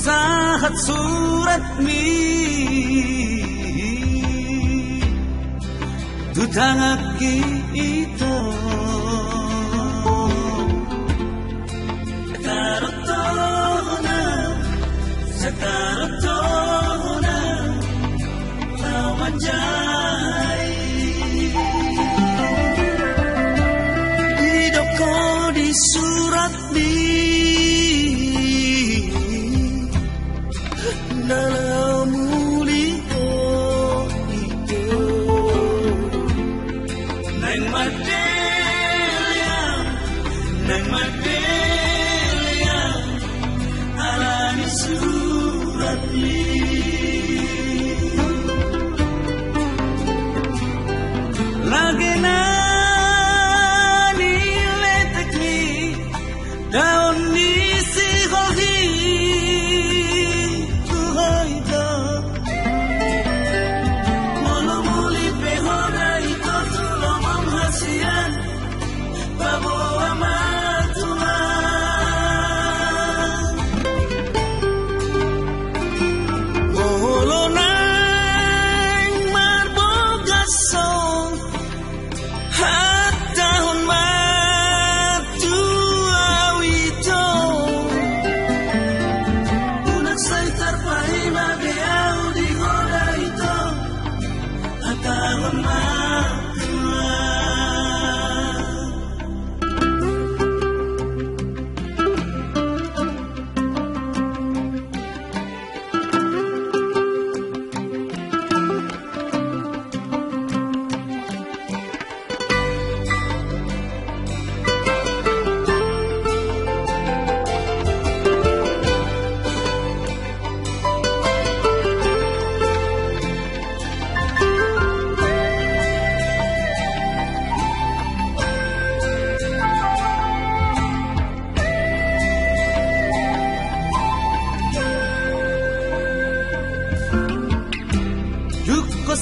sahat surat mi tutangaki kita.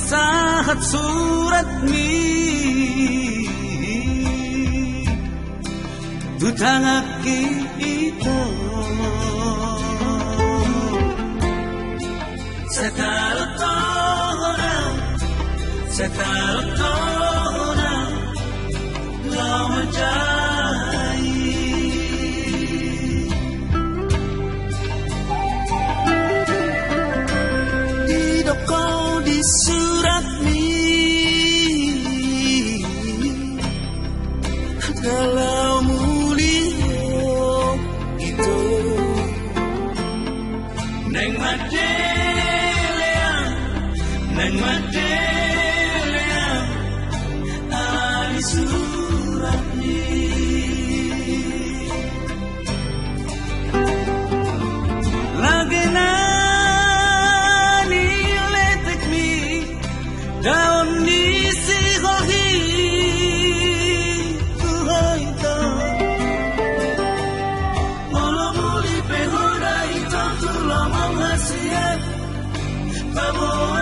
Sahat surat mi. Tutangaki ito. Sa karotohona sa karotohona lawan dyan Nang madeleang, nang madeleang, ay surat. Vamos.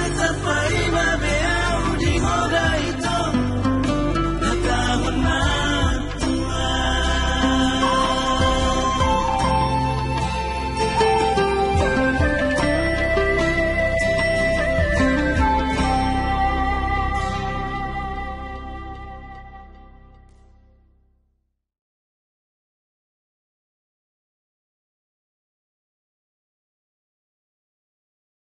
It's